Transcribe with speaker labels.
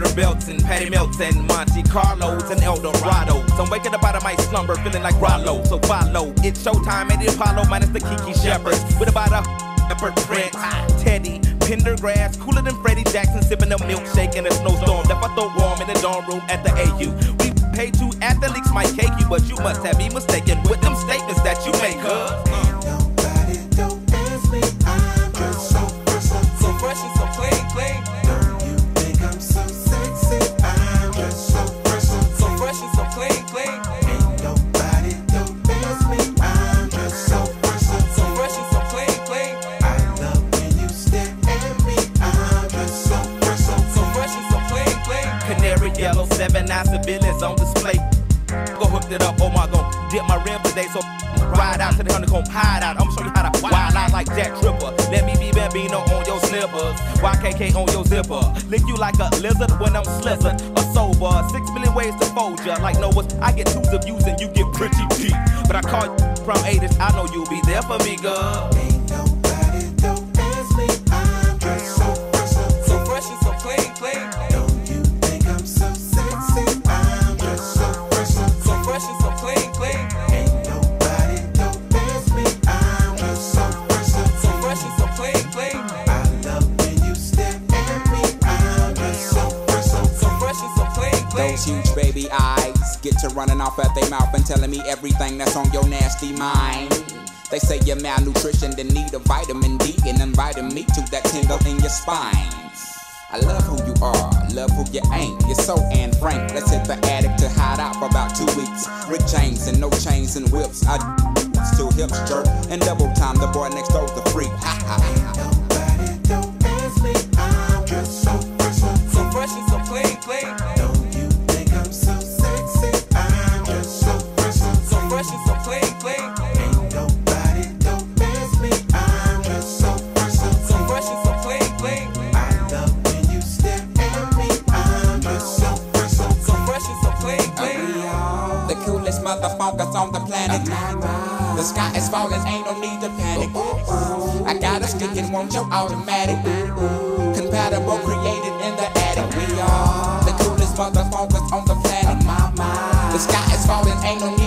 Speaker 1: Benz and Monte Carlos and Eldorados. I'm waking up out of my slumber feeling like Rollo. So follow. It's showtime at the Apollo minus the Kiki Shepards. With about a Pepper Prince, Teddy, Pendergrass, cooler than Freddie Jackson, sipping a milkshake in a snowstorm. Left I throw warm in the dorm room at the AU. We pay two athletes might cake you, but you must have me mistaken with them statements seven nine civilians on display. Go hooked it up, oh my god, dip my rim today, so ride out to the honeycomb, hide out. I'm gonna show you how to wild out like Jack Tripper. Let me be Bambino on your slippers, YKK on your zipper. Lick you like a lizard when I'm slizzard or sober. Six million ways to fold ya, like Noah's. I get twos of views and you get pretty deep. But I call you from 80s, I know you'll be there for me, girl.
Speaker 2: Eyes get to running off at their mouth and telling me everything that's on your nasty mind. They say you're malnutrition, then need a vitamin D and inviting me to that tingle in your spine. I love who you are, love who you ain't. You're so Anne Frank. Let's hit the attic to hide out for about two weeks. Rick James and no chains and whips. I still hips jerk and double time. The boy next door's the freak. Ha ha is falling, ain't no need to panic. I got a stick and want your automatic. Compatible, created in the attic. We are the coolest motherfuckers on the planet. The sky is falling, ain't no need.